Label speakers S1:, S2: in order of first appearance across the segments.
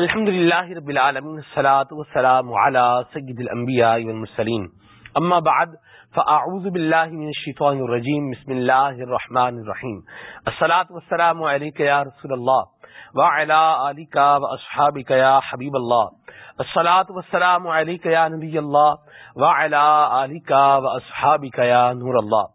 S1: الحمد لله رب العالمين الصلاة والسلام على سيد الأنبياء والمرسلين أما بعد فأعوذ بالله من الشيطان الرجيم بسم الله الرحمن الرحيم الصلاة والسلام عليك يا رسول الله وعلى آلك وأصحابك يا حبيب الله الصلاة والسلام عليك يا نبي الله وعلى آلك وأصحابك يا نور الله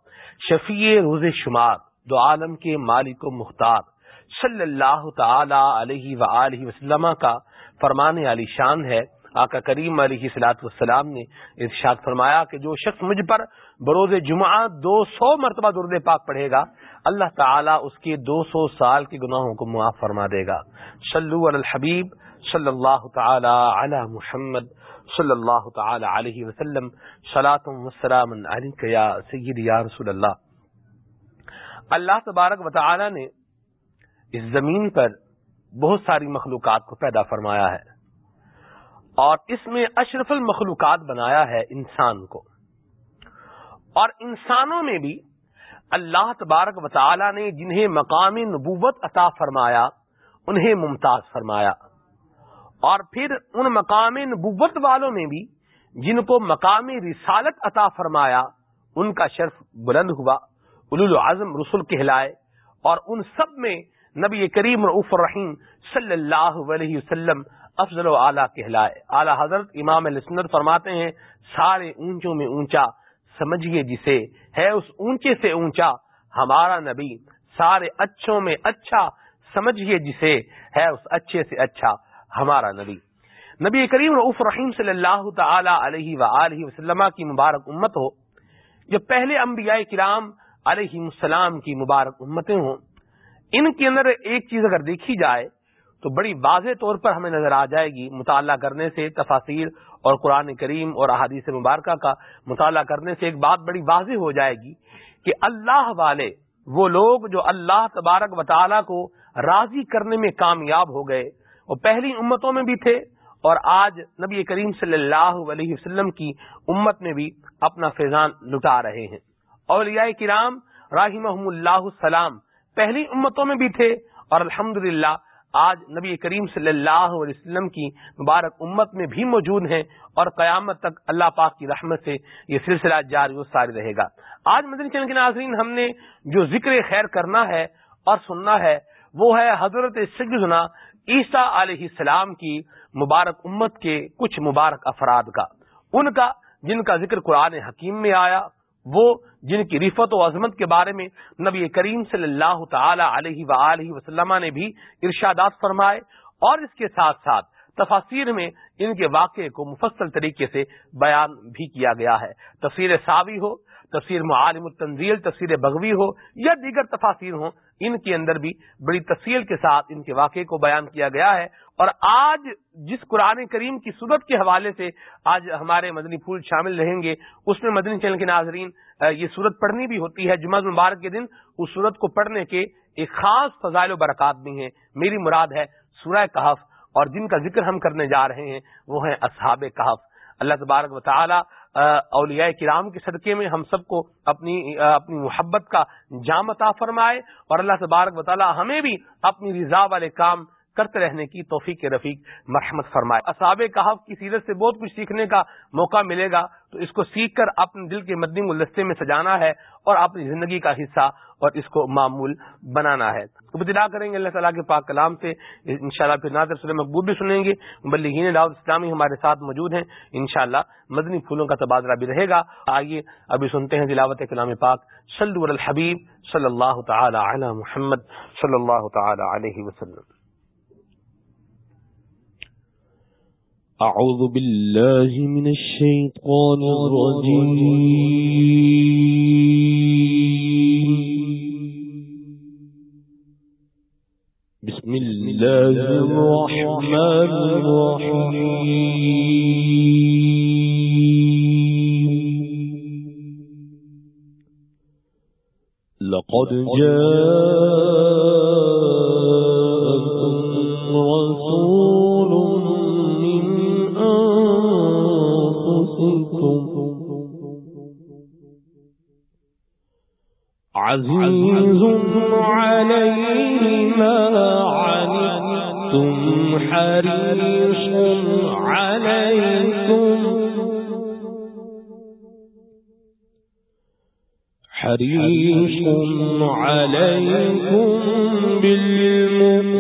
S1: شفیع روز شمار، دو عالم کے مالک و مختار. صلی اللہ تعالی علیہ و وسلم کا فرمان علی شان ہے۔ آقا کریم علیہ سلاۃ والسلام نے ارشاد فرمایا کہ جو شخص مجھ پر بروز جمعہ دو سو مرتبہ درد پاک پڑھے گا، اللہ تعالیٰ اس کے دو سو سال کے گناہوں کو معاف فرما دے گا۔ صلو علی الحبیب صلی اللہ تعالی علی محمد صلی اللہ تعالی علیہ وسلم وسلام یا سید یا رسول اللہ۔ اللہ تبارک و تعالی نے اس زمین پر بہت ساری مخلوقات کو پیدا فرمایا ہے اور اس میں اشرف المخلوقات بنایا ہے انسان کو اور انسانوں میں بھی اللہ تبارک و تعالی نے جنہیں مقامی نبوت عطا فرمایا، انہیں ممتاز فرمایا۔ اور پھر ان مقام نبوت والوں میں بھی جن کو مقامی رسالت عطا فرمایا، ان کا شرف بلند ہوا العظم رسول کہلائے اور ان سب میں نبی کریم رعف الرحیم صلی اللہ علیہ وسلم افضل و اعلیٰ کہلائے۔ اعلی حضرت امام السنت فرماتے ہیں، سارے اونچوں میں اونچا، سمجھیے جسے، ہے اس اونچے سے اونچا، ہمارا نبی، سارے اچھوں میں اچھا سمجھیے جسے، ہے اس اچھے سے اچھا ہمارا نبی۔ نبی کریم رعف رحیم صلی اللہ تعالی علیہ و وسلم کی مبارک امت ہو، جو پہلے انبیاء کرام علیہ السلام کی مبارک امتیں ہوں۔ ان کے اندر ایک چیز اگر دیکھی جائے تو بڑی واضح طور پر ہمیں نظر آ جائے گی مطالعہ کرنے سے تفاصیر اور قرآن کریم اور احادیث مبارکہ کا مطالعہ کرنے سے ایک بات بڑی واضح ہو جائے گی کہ اللہ والے وہ لوگ جو اللہ تبارک و کو راضی کرنے میں کامیاب ہو گئے، وہ پہلی امتوں میں بھی تھے اور آج نبی کریم صلی اللہ علیہ وسلم کی امت میں بھی اپنا فیضان لٹا رہے ہیں۔ اولیاء کرام راہم اللہ السلام پہلی امتوں میں بھی تھے اور الحمد آج نبی کریم صلی اللہ علیہ وسلم کی مبارک امت میں بھی موجود ہیں اور قیامت تک اللہ پاک کی رحمت سے یہ سلسلہ جاری و ساری رہے گا۔ آج مدنی چین کے ناظرین ہم نے جو ذکر خیر کرنا ہے اور سننا ہے، وہ ہے حضرت سگنا عیسیٰ علیہ السلام کی مبارک امت کے کچھ مبارک افراد کا۔ ان کا، جن کا ذکر قرآن حکیم میں آیا وہ جن کی رفت و عظمت کے بارے میں نبی کریم صلی اللہ تعالی علیہ و وسلم نے بھی ارشادات فرمائے اور اس کے ساتھ ساتھ تفاصیر میں ان کے واقعے کو مفصل طریقے سے بیان بھی کیا گیا ہے۔ تفسیر ساوی ہو، تفسیر معالم التنزیل، تفسیر بغوی ہو یا دیگر تفاصیر ہوں ان کے اندر بھی بڑی تفصیل کے ساتھ ان کے واقعے کو بیان کیا گیا ہے۔ اور آج جس قرآن کریم کی صورت کے حوالے سے آج ہمارے مدنی پھول شامل رہیں گے، اس میں مدنی چینل کے ناظرین یہ صورت پڑھنی بھی ہوتی ہے۔ جمعہ مبارک کے دن اس صورت کو پڑھنے کے ایک خاص فضائل و برکات بھی ہیں۔ میری مراد ہے سورہ کہف اور جن کا ذکر ہم کرنے جا رہے ہیں وہ ہیں اصحاب کہف۔ اللہ تبارک و تعالی اولیاء کرام کے صدقے میں ہم سب کو اپنی اپنی محبت کا جام عطا فرمائے اور اللہ تبارک و تعالی ہمیں بھی اپنی رضا والے کام کرتے رہنے کی توفیق رفیق مرحمت فرمائے۔ اصاب کہاف کی سیرت سے بہت کچھ سیکھنے کا موقع ملے گا، تو اس کو سیکھ کر اپنے دل کے مدنی گلدستے میں سجانا ہے اور اپنی زندگی کا حصہ اور اس کو معمول بنانا ہے۔ ابتدا کریں گے اللہ تعالیٰ کے پاک کلام سے۔ ان شاء اللہ پھر نادر سلم مقبول بھی سنیں گے۔ بلین داود اسلامی ہمارے ساتھ موجود ہیں۔ انشاءاللہ مدنی پھولوں کا تبادلہ بھی رہے گا۔ آئیے ابھی سنتے ہیں دلاوت کلام پاک۔ صلی الحبیب صلی اللہ تعالی علی محمد صلی اللہ تعالی علیہ وسلم۔
S2: أعوذ بالله من الشيطان الرجيم. بسم الله الرحمن الرحيم. لقد جاءكم عزيز عليه ما عنتم حريص عليكم. حريص عليكم بالمؤمنين.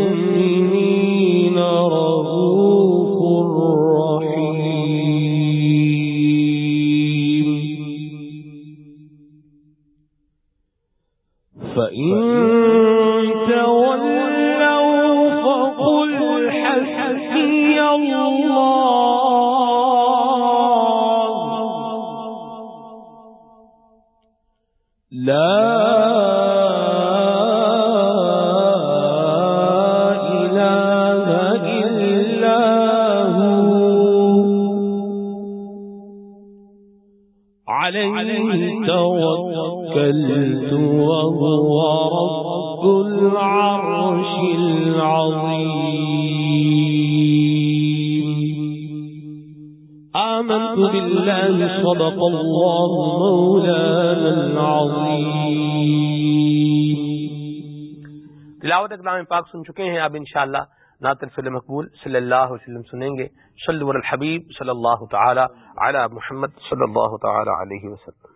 S1: کلام پاک سن چکے ہیں، اب انشاءاللہ نعت الفل مقبول صلی اللہ علیہ وسلم سنیں گے۔ صلو علی الحبیب صلی اللہ تعالی علی محمد صلی اللہ تعالی علیہ وسلم۔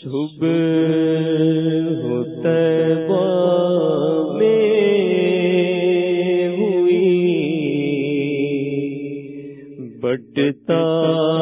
S2: صبح میں ہوئی، بٹتا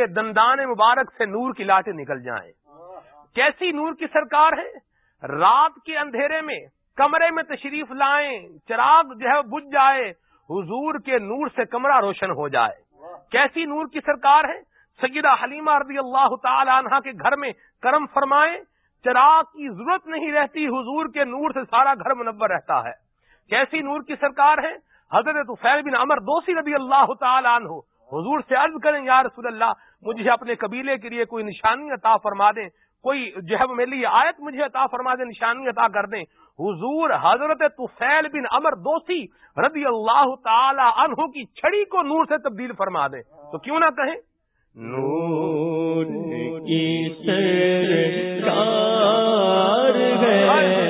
S1: کے دندان مبارک سے نور کی لاٹیں نکل جائیں۔ کیسی نور کی سرکار ہے؟ رات کے اندھیرے میں، کمرے میں تشریف لائیں، چراغ جو ہے بجھ جائے، حضور کے نور سے کمرہ روشن ہو جائے۔ کیسی نور کی سرکار ہے؟ سیدہ حلیمہ رضی اللہ تعالی عنہ کے گھر میں کرم فرمائیں، چراغ کی ضرورت نہیں رہتی، حضور کے نور سے سارا گھر منور رہتا ہے۔ کیسی نور کی سرکار ہے؟ حضرت بن عمر دوسی رضی اللہ تعالی عنہ، حضور سے عرض کریں، یا رسول اللہ مجھے اپنے قبیلے کے لیے کوئی نشانی عطا فرما دیں کوئی جو ہے وہ میرے لیے آیت مجھے عطا فرما دیں نشانی عطا کر دیں۔ حضور حضرت طفیل بن عمر دوسی رضی اللہ تعالی عنہ کی چھڑی کو نور سے تبدیل فرما دیں۔ تو کیوں نہ کہیں؟
S2: نور کی سرکار ہے۔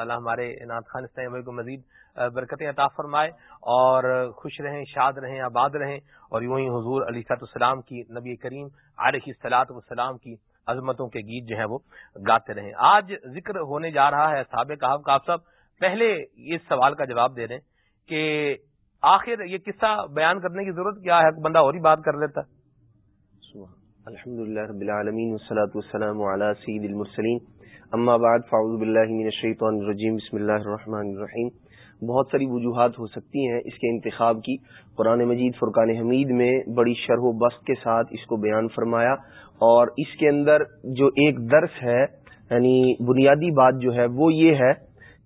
S1: اللہ اللہ تعالیٰ ہمارے نعت خان اسلامی کو مزید برکتیں عطا فرمائے اور خوش رہیں، شاد رہیں، آباد رہیں اور یوں ہی حضور علی صاحب السلام کی نبی کریم علیہ سلاط والسلام کی عظمتوں کے گیت جو ہیں وہ گاتے رہیں۔ آج ذکر ہونے جا رہا ہے صحاب کہاب کا آپ سب پہلے اس سوال کا جواب دے دیں کہ آخر یہ قصہ بیان کرنے کی ضرورت کیا ہے؟ بندہ اور ہی بات کر لیتا۔ ہے
S3: الحمد لله رب العالمين والصلاة والسلام على سيد المرسلين اما بعد، فاعوذ بالله من الشیطان الرجیم، بسم اللہ الرحمن الرحیم۔ بہت ساری وجوہات ہو سکتی ہیں اس کے انتخاب کی۔ قرآن مجید فرقان حمید میں بڑی شرح و بست کے ساتھ اس کو بیان فرمایا اور اس کے اندر جو ایک درس ہے یعنی بنیادی بات جو ہے، وہ یہ ہے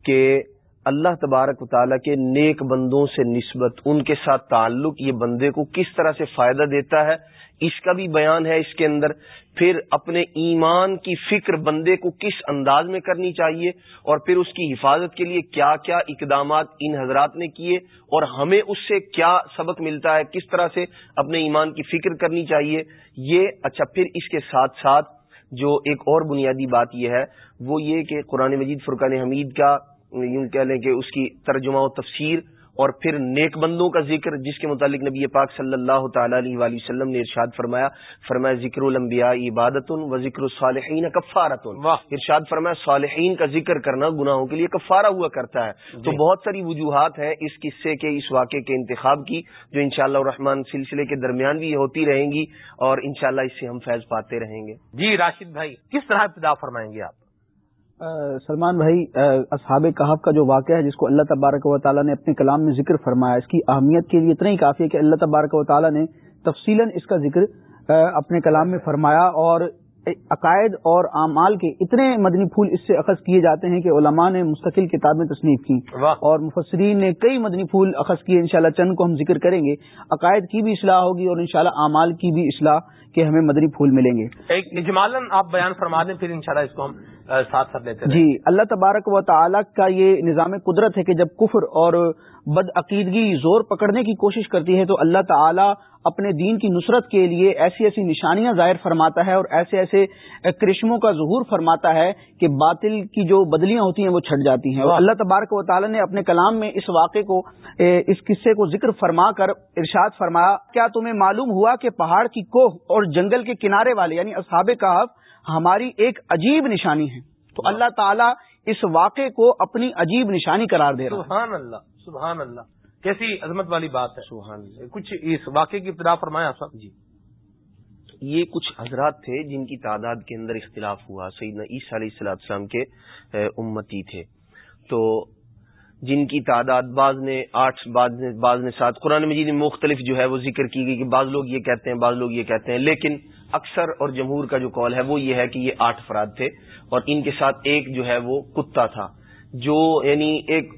S3: کہ اللہ تبارک و تعالیٰ کے نیک بندوں سے نسبت، ان کے ساتھ تعلق، یہ بندے کو کس طرح سے فائدہ دیتا ہے، اس کا بھی بیان ہے اس کے اندر۔ پھر اپنے ایمان کی فکر بندے کو کس انداز میں کرنی چاہیے اور پھر اس کی حفاظت کے لیے کیا کیا اقدامات ان حضرات نے کیے اور ہمیں اس سے کیا سبق ملتا ہے، کس طرح سے اپنے ایمان کی فکر کرنی چاہیے، یہ اچھا پھر اس کے ساتھ ساتھ جو ایک اور بنیادی بات یہ ہے، وہ یہ کہ قرآن مجید فرقان حمید کا یوں کہہ لیں کہ اس کی ترجمہ و تفسیر اور پھر نیک بندوں کا ذکر جس کے متعلق نبی پاک صلی اللہ تعالی علیہ وآلہ وسلم نے ارشاد فرمایا فرمایا ذکر الانبیاء عبادت و ذکر الصالحین کفارت ارشاد فرمایا صالحین کا ذکر کرنا گناہوں کے لیے کفارہ ہوا کرتا ہے۔ تو
S1: جی۔
S3: بہت ساری وجوہات ہیں اس قصے کے اس واقعے کے انتخاب کی جو انشاءاللہ الرحمن سلسلے کے درمیان بھی ہوتی رہیں گی اور انشاءاللہ اس سے ہم فیض پاتے رہیں گے۔
S1: جی راشد بھائی کس طرح ابتدا فرمائیں گے آپ؟
S4: سلمان بھائی اصحاب کہف کا جو واقعہ ہے جس کو اللہ تبارک و تعالیٰ نے اپنے کلام میں ذکر فرمایا اس کی اہمیت کے لیے اتنا ہی کافی ہے کہ اللہ تبارک و تعالیٰ نے تفصیل اس کا ذکر اپنے کلام میں فرمایا اور عقائد اور اعمال کے اتنے مدنی پھول اس سے اخذ کیے جاتے ہیں کہ علماء نے مستقل کتابیں تصنیف کی اور مفسرین نے کئی مدنی پھول اخذ کیے انشاءاللہ چند کو ہم ذکر کریں گے۔ عقائد کی بھی اصلاح ہوگی اور انشاءاللہ اعمال کی بھی اصلاح کے ہمیں مدنی پھول ملیں گے۔
S1: اجمالاً آپ بیان فرما دیں پھر انشاءاللہ اس کو ہم ساتھ ساتھ لیتے
S4: جی اللہ تبارک و تعالی کا یہ نظام قدرت ہے کہ جب کفر اور بد عقیدگی زور پکڑنے کی کوشش کرتی ہے تو اللہ تعالی اپنے دین کی نصرت کے لیے ایسی ایسی نشانیاں ظاہر فرماتا ہے اور ایسے ایسے کرشموں کا ظہور فرماتا ہے کہ باطل کی جو بدلیاں ہوتی ہیں وہ چھٹ جاتی ہیں۔ اور۔ اللہ تبارک و تعالی نے اپنے کلام میں اس واقعے کو اس قصے کو ذکر فرما کر ارشاد فرمایا کیا تمہیں معلوم ہوا کہ پہاڑ کی کوہ اور جنگل کے کنارے والے یعنی اصحاب کہف ہماری ایک عجیب نشانی ہے تو اللہ تعالیٰ اس واقعے کو اپنی عجیب نشانی قرار دے رہا ہے۔
S1: سبحان اللہ سبحان اللہ۔ کیسی عظمت والی بات ہے۔
S3: سبحان اللہ۔
S1: کچھ اس واقعے کی ابتدا فرمایا آپ جی۔
S3: یہ کچھ حضرات تھے جن کی تعداد کے اندر اختلاف ہوا۔ سیدنا عیسیٰ علیہ السلام کے امتی تھے۔ تو جن کی تعداد بعض نے آٹھ، بعض نے بعض نے سات۔ قرآن مجید میں مختلف جو ہے وہ ذکر کی گئی کہ بعض لوگ یہ کہتے ہیں، بعض لوگ یہ کہتے ہیں۔ لیکن اکثر اور جمہور کا جو قول ہے وہ یہ ہے کہ یہ آٹھ افراد تھے اور ان کے ساتھ ایک جو ہے وہ کتا تھا، جو یعنی ایک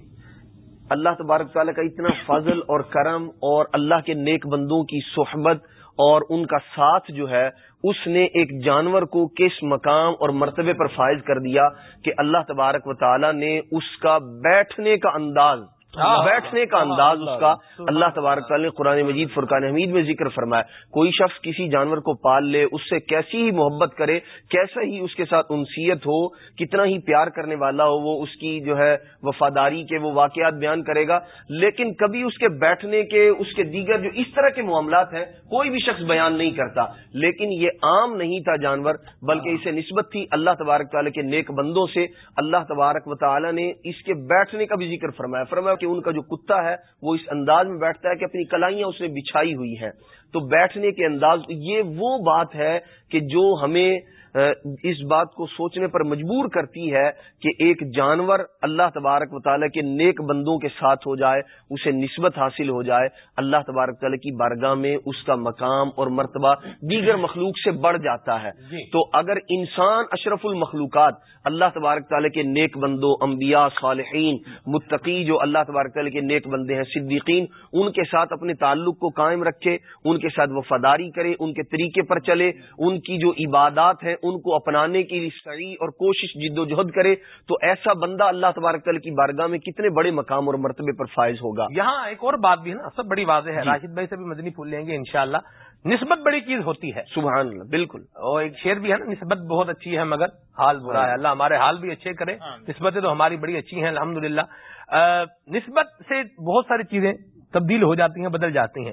S3: اللہ تبارک تعالیٰ کا اتنا فضل اور کرم اور اللہ کے نیک بندوں کی صحبت اور ان کا ساتھ جو ہے، اس نے ایک جانور کو کس مقام اور مرتبے پر فائز کر دیا کہ اللہ تبارک و تعالیٰ نے اس کا بیٹھنے کا انداز بیٹھنے کا انداز اس کا اللہ تبارک تعالیٰ نے قرآن مجید فرقان حمید میں ذکر فرمایا کوئی شخص کسی جانور کو پال لے اس سے کیسی ہی محبت کرے کیسا ہی اس کے ساتھ انسیت ہو کتنا ہی پیار کرنے والا ہو وہ اس کی جو ہے وفاداری کے وہ واقعات بیان کرے گا۔ لیکن کبھی اس کے بیٹھنے کے اس کے دیگر جو اس طرح کے معاملات ہیں کوئی بھی شخص بیان نہیں کرتا۔ لیکن یہ عام نہیں تھا جانور بلکہ اسے نسبت تھی اللہ تبارک تعالیٰ کے نیک بندوں سے۔ اللہ تبارک و تعالیٰ نے اس کے بیٹھنے کا بھی ذکر فرمایا۔ فرمایا کہ ان کا جو کتا ہے وہ اس انداز میں بیٹھتا ہے کہ اپنی کلائیاں اس نے بچھائی ہوئی ہیں۔ تو بیٹھنے کے انداز یہ وہ بات ہے کہ جو ہمیں اس بات کو سوچنے پر مجبور کرتی ہے کہ ایک جانور اللہ تبارک و تعالیٰ کے نیک بندوں کے ساتھ ہو جائے اسے نسبت حاصل ہو جائے اللہ تبارک تعالیٰ کی بارگاہ میں اس کا مقام اور مرتبہ دیگر مخلوق سے بڑھ جاتا ہے
S1: جی۔
S3: تو اگر انسان اشرف المخلوقات اللہ تبارک تعالیٰ کے نیک بندوں انبیاء صالحین متقی جو اللہ تبارک تعالیٰ کے نیک بندے ہیں صدیقین ان کے ساتھ اپنے تعلق کو قائم رکھے ان کے ساتھ وفاداری کرے ان کے طریقے پر چلے ان کی جو عبادات ہیں ان کو اپنانے کی سعی اور کوشش جد و جہد کرے تو ایسا بندہ اللہ تبارک تعالیٰ کی بارگاہ میں کتنے بڑے مقام اور مرتبے پر فائز ہوگا۔
S1: یہاں ایک اور بات بھی ہے نا سب بڑی واضح ہے۔
S3: جی۔
S1: راشد بھائی سے بھی مدنی پھول لیں گے انشاءاللہ۔ نسبت بڑی چیز ہوتی ہے۔
S3: سبحان اللہ بالکل۔
S1: اور ایک شعر بھی ہے نا نسبت بہت اچھی ہے مگر حال برا ہے۔ اللہ ہمارے حال بھی اچھے کرے۔ نسبتیں تو ہماری بڑی اچھی ہیں الحمد نسبت سے بہت ساری چیزیں تبدیل ہو جاتی ہیں بدل جاتی ہیں۔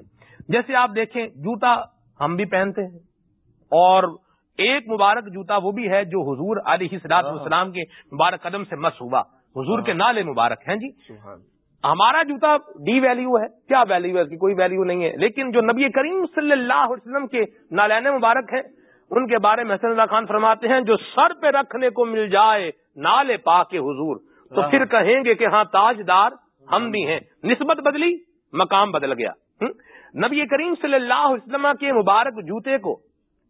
S1: جیسے آپ دیکھیں جوتا ہم بھی پہنتے ہیں۔ اور ایک مبارک جوتا وہ بھی ہے جو حضور علیہ صلاحت والسلام کے مبارک قدم سے مس ہوا۔ حضور کے نالے مبارک ہیں جی۔ ہمارا جوتا ڈی ویلیو ہے۔ کیا ویلیو ہے؟ اس کی کوئی ویلیو نہیں ہے۔ لیکن جو نبی کریم صلی اللہ علیہ وسلم کے نالین مبارک ہیں ان کے بارے میں حسن اللہ خان فرماتے ہیں جو سر پہ رکھنے کو مل جائے نالے پا کے حضور تو پھر کہیں گے کہ ہاں تاجدار ہم بھی ہیں۔ نسبت بدلی مقام بدل گیا؟ نبی کریم صلی اللہ علیہ وسلم کے مبارک جوتے کو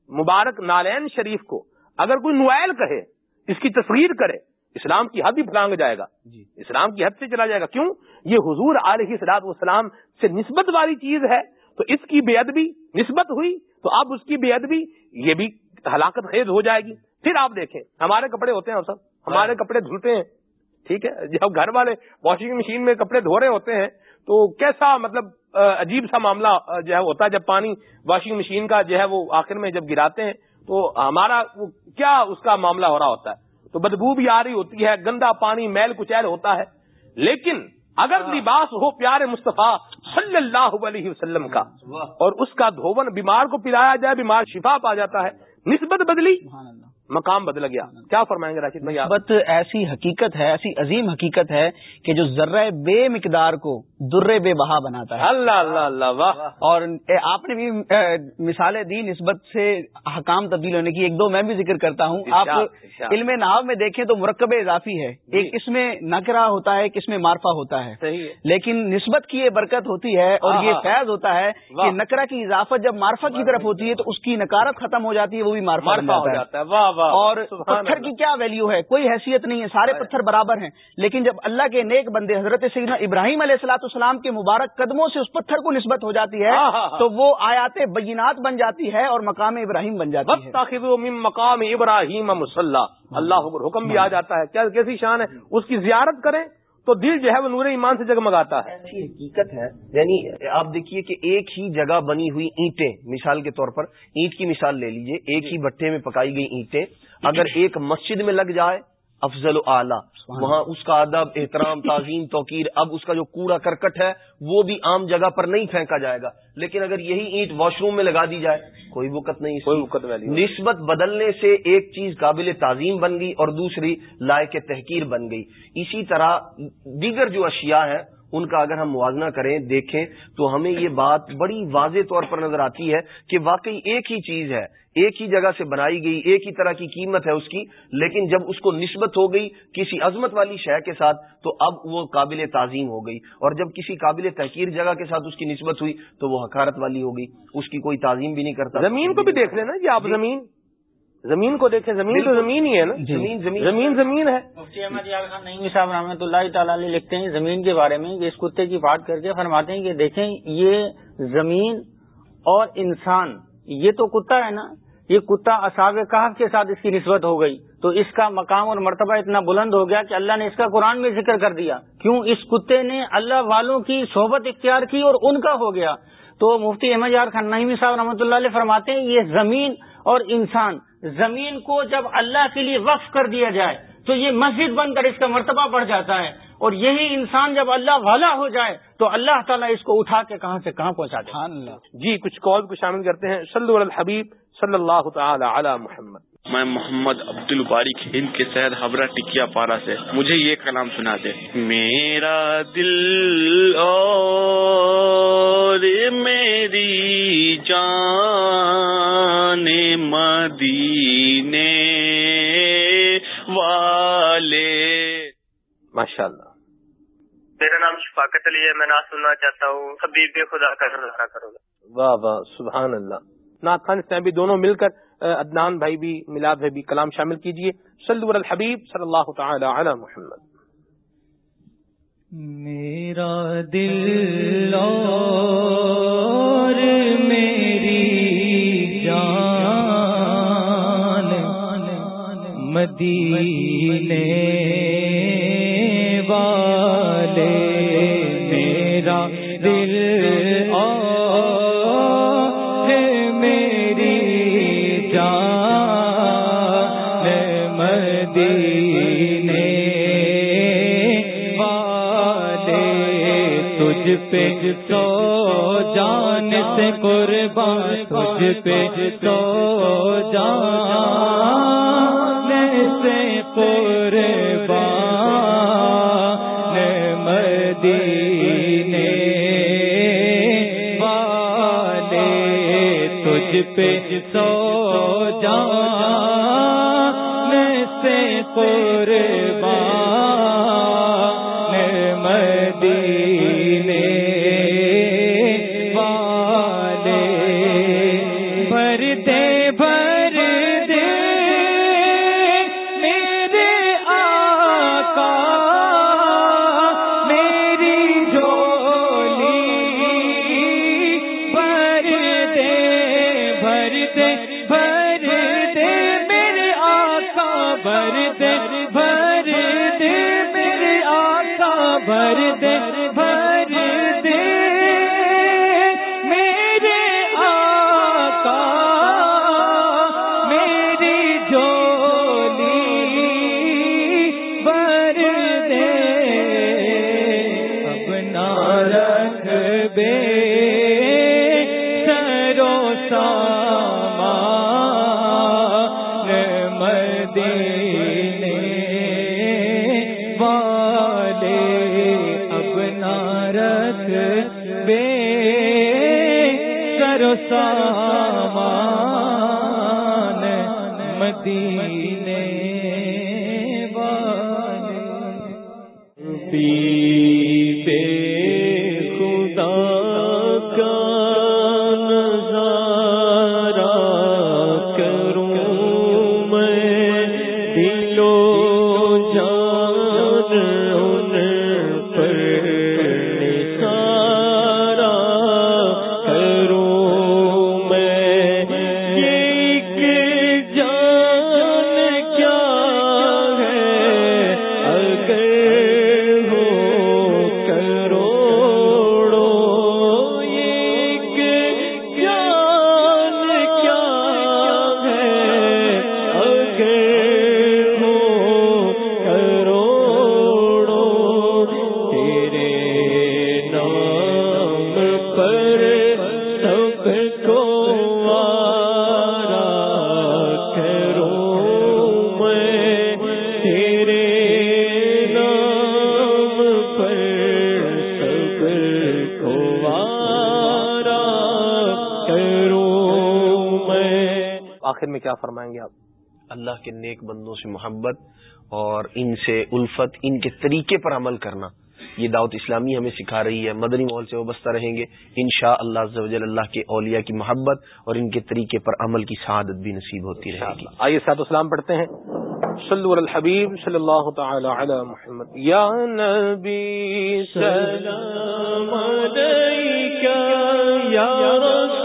S1: مبارک نالین شریف کو اگر کوئی نوائل کہے اس کی تصویر کرے اسلام کی حد ہی پھلانگ جائے گا۔
S3: جی۔
S1: اسلام کی حد سے چلا جائے گا۔ کیوں؟ یہ حضور علیہ صلاحت والسلام سے نسبت والی چیز ہے۔ تو اس کی بے ادبی نسبت ہوئی تو اب اس کی بے ادبی یہ بھی ہلاکت خیز ہو جائے گی۔ پھر آپ دیکھیں ہمارے کپڑے ہوتے ہیں سب۔ ہمارے کپڑے دھلتے ہیں۔ ٹھیک ہے؟ جب گھر والے واشنگ مشین میں کپڑے دھو رہے ہوتے ہیں تو کیسا مطلب عجیب سا معاملہ جو ہے ہوتا ہے جب پانی واشنگ مشین کا جو ہے وہ آخر میں جب گراتے ہیں تو ہمارا وہ کیا اس کا معاملہ ہو رہا ہوتا ہے؟ تو بدبو بھی آ رہی ہوتی ہے گندا پانی میل کچیل ہوتا ہے۔ لیکن اگر لباس ہو پیارے مصطفیٰ صلی اللہ علیہ وسلم کا اور اس کا دھون بیمار کو پلایا جائے بیمار شفا پا جاتا ہے نسبت بدلی مقام بدل گیا۔ کیا فرمائیں گے راشد بھائی
S4: نسبت ایسی حقیقت ہے ایسی عظیم حقیقت ہے کہ جو ذرہ بے مقدار کو در بے بہا بناتا ہے۔
S1: اللہ اللہ اللہ واہ۔
S4: اور آپ نے بھی مثالیں دی نسبت سے حکام تبدیل ہونے کی ایک دو میں بھی ذکر کرتا ہوں۔ آپ۔ علم ناو میں دیکھیں تو مرکب اضافی ہے۔ ایک اس میں نکرا ہوتا ہے ایک اس میں مارفا ہوتا ہے۔ لیکن نسبت کی یہ برکت ہوتی ہے اور
S1: ہاں،
S4: یہ
S1: ہاں۔
S4: فیض ہوتا ہے کہ۔ نکرا کی اضافت جب مارفا کی طرف ہوتی ہے تو اس کی نکارت ختم ہو جاتی ہے وہ بھی مارفا
S1: ہو
S4: جاتا ہے۔ اور پتھر۔ کی کیا ویلیو ہے؟ کوئی حیثیت نہیں ہے سارے پتھر برابر ہیں۔ لیکن جب اللہ کے نیک بندے حضرت سیدنا ابراہیم علیہ السلاۃ السلام کے مبارک قدموں سے اس پتھر کو نسبت ہو جاتی ہے
S1: ہاں، ہاں، ہاں۔
S4: تو وہ آیات بینات بن جاتی ہے اور مقام ابراہیم بن جاتی ہے۔
S1: مِن مقام ابراہیم مسلح اللہ حکم بھی آ جاتا ہے۔ کیا کیسی شان ہے؟ اس کی زیارت کریں تو دل جو ہے وہ نور ایمان سے جگمگاتا ہے۔
S3: ایسی حقیقت ہے یعنی آپ دیکھیے کہ ایک ہی جگہ بنی ہوئی اینٹیں مثال کے طور پر اینٹ کی مثال لے لیجیے۔ ایک ہی بٹھے میں پکائی گئی اینٹیں۔ اگر ایک مسجد میں لگ جائے افضل و اعلیٰ وہاں اس کا ادب احترام تعظیم توقیر اب اس کا جو کوڑا کرکٹ ہے وہ بھی عام جگہ پر نہیں پھینکا جائے گا۔ لیکن اگر یہی اینٹ واش روم میں لگا دی جائے کوئی وقت نہیں
S1: کوئی۔ وقت
S3: نسبت بدلنے سے ایک چیز قابل تعظیم بن گئی اور دوسری لائق تحقیر بن گئی۔ اسی طرح دیگر جو اشیاء ہیں ان کا اگر ہم موازنہ کریں دیکھیں تو ہمیں یہ بات بڑی واضح طور پر نظر آتی ہے کہ واقعی ایک ہی چیز ہے ایک ہی جگہ سے بنائی گئی ایک ہی طرح کی قیمت ہے اس کی لیکن جب اس کو نسبت ہو گئی کسی عظمت والی شے کے ساتھ تو اب وہ قابل تعظیم ہو گئی۔ اور جب کسی قابل تحقیر جگہ کے ساتھ اس کی نسبت ہوئی تو وہ حکارت والی ہو گئی اس کی کوئی تعظیم بھی نہیں کرتا۔
S1: زمین کو بھی دیکھ لینا جی آپ زمین۔ زمین کو دیکھیں زمین تو۔ زمین ہی ہے نا؟
S3: زمین زمین
S1: زمین زمین ہے۔
S2: مفتی احمد یار خان نئی صاحب رحمۃ اللہ تعالی علیہ لکھتے ہیں زمین کے بارے میں اس کتے کی بات کر کے فرماتے ہیں کہ دیکھیں یہ زمین اور انسان یہ تو کتا ہے نا؟ یہ کتا اصاب کہف کے ساتھ اس کی نسبت ہو گئی۔ تو اس کا مقام اور مرتبہ اتنا بلند ہو گیا کہ اللہ نے اس کا قرآن میں ذکر کر دیا۔ کیوں؟ اس کتے نے اللہ والوں کی صحبت اختیار کی اور ان کا ہو گیا۔ تو مفتی احمد یار خان نئی صاحب رحمۃ اللہ علیہ فرماتے ہیں یہ زمین اور انسان زمین کو جب اللہ کے لیے وقف کر دیا جائے، تو یہ مسجد بن کر اس کا مرتبہ بڑھ جاتا ہے۔ اور یہی انسان جب اللہ والا ہو جائے، تو اللہ تعالیٰ اس کو اٹھا کے کہاں سے کہاں پہنچا دے۔
S4: اللہ۔
S1: جی کچھ کال کو شامل کرتے ہیں۔ صلی الحبیب صلی اللہ تعالی علی محمد۔
S5: میں محمد عبد البارک ہند کے شہر حبرہ ٹکیا پارا سے مجھے یہ کلام سنا دے۔ میرا دل اور میری جان مدینے والے۔
S1: ماشاء اللہ
S6: میرا نام شفاقت علی ہے میں نہ سننا چاہتا ہوں۔ حبیب خدا کا کروں گا
S1: واہ واہ سبحان اللہ۔ نعت خان بھی دونوں مل کر عدنان بھائی بھی میلاد بھائی بھی کلام شامل کیجیے سلور الحبیب صلی اللہ تعالی علی محمد۔
S2: میرا دل اور میری
S7: جان، مدینے سے قربان تجھ پہ تو جان سے قربان مدینے والے تجھ پہ تو جان سے قربان مدینے سامان
S2: آخر میں کیا فرمائیں گے آپ؟
S3: اللہ کے نیک بندوں سے محبت اور ان سے الفت ان کے طریقے پر عمل کرنا۔ یہ دعوت اسلامی ہمیں سکھا رہی ہے۔ مدنی ماحول سے وابستہ رہیں گے۔ ان شاء اللہ اللہ کے اولیاء کی محبت اور ان کے طریقے پر عمل کی سعادت بھی نصیب ہوتی رہے گی۔
S2: آئیے سات اسلام پڑھتے ہیں۔ صلو علی الحبیب صلی اللہ تعالی علی محمد۔ یا نبی سلام علیکہ یا رسول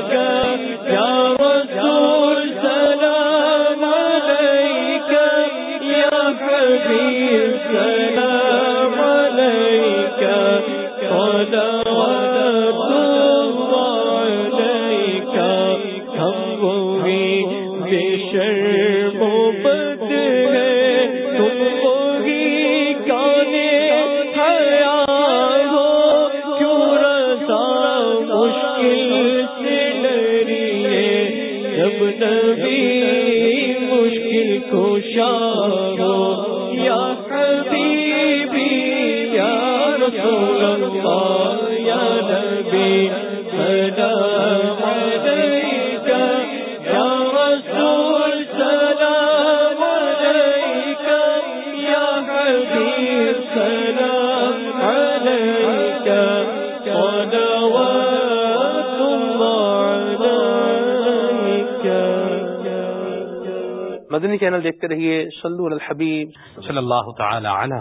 S2: شان
S1: مدنی چینل دیکھتے رہیے صلو الحبیب. صلی اللہ تعالی علی